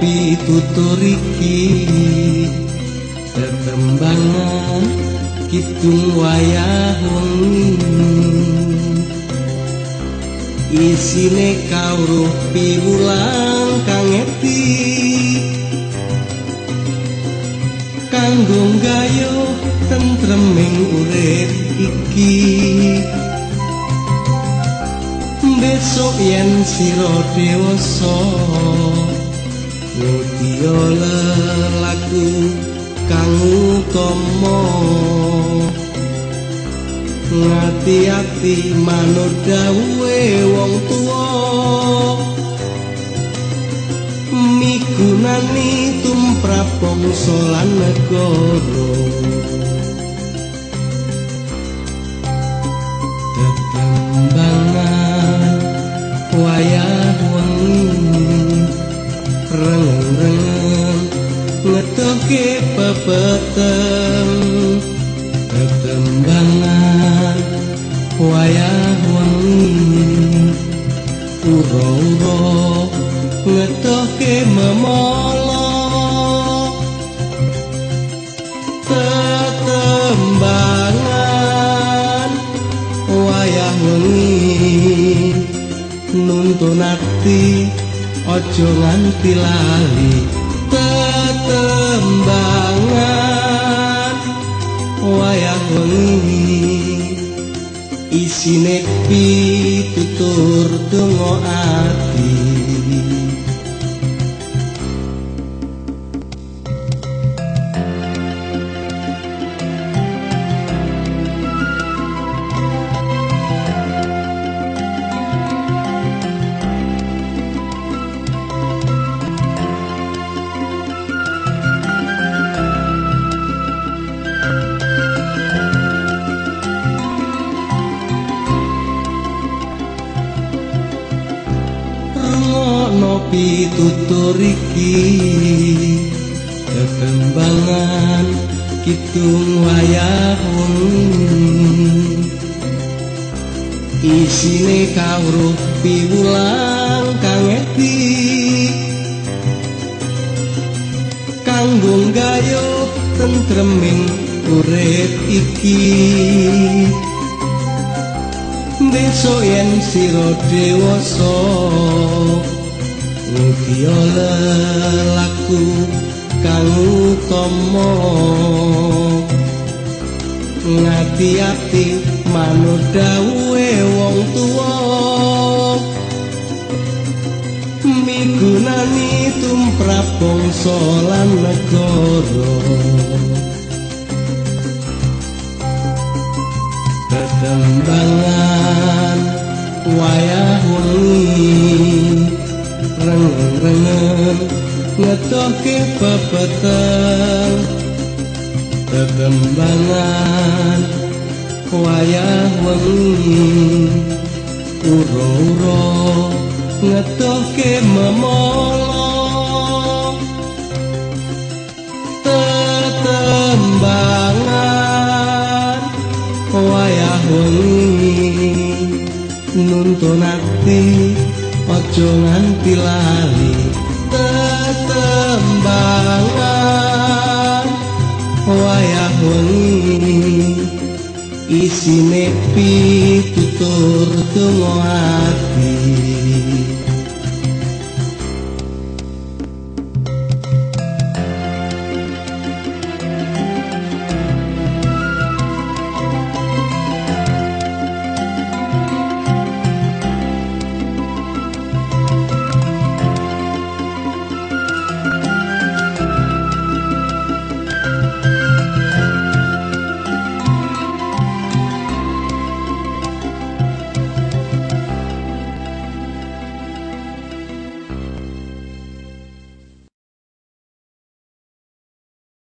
pitutur iki tetembangan kidung wayah wengi. Isine kawruh piwulang kang eti kanggo gayuh tentreming urip iki. Besok yen sira dewasa ngati-ati manut dawuhe wong tuwa. Migunani tumrap bangsa lan negara. Tetembangan wayah wengi reng-reng ngetoke pepeteng tetembangan wayah wengi uro-uro ngetoke memolo tetembangan wayah wengi nuntun ati aja nganti lali tetembangan. Wayah wengi isine pitutur donga ngono pitutur iki. Kekembangan kidung wayah wengi isine kawruh piwulang kang eti kanggo gayuh tentreming urip iki. Besok yen sira dewasa ngutio lelaku kang utama. Ngati-ati manut dawuhe wong tuwa. Migunani tumrap bangsa lan negara. Tetembangan wayah wengi reng-rengen ngetoke pepeteng tetembangan wayah wengi. Uro-uro ngetoke memolo. Tetembangan wayah wengi. Nuntun ati aja nganti lali tetembangan wayah wengi isine pitutur donga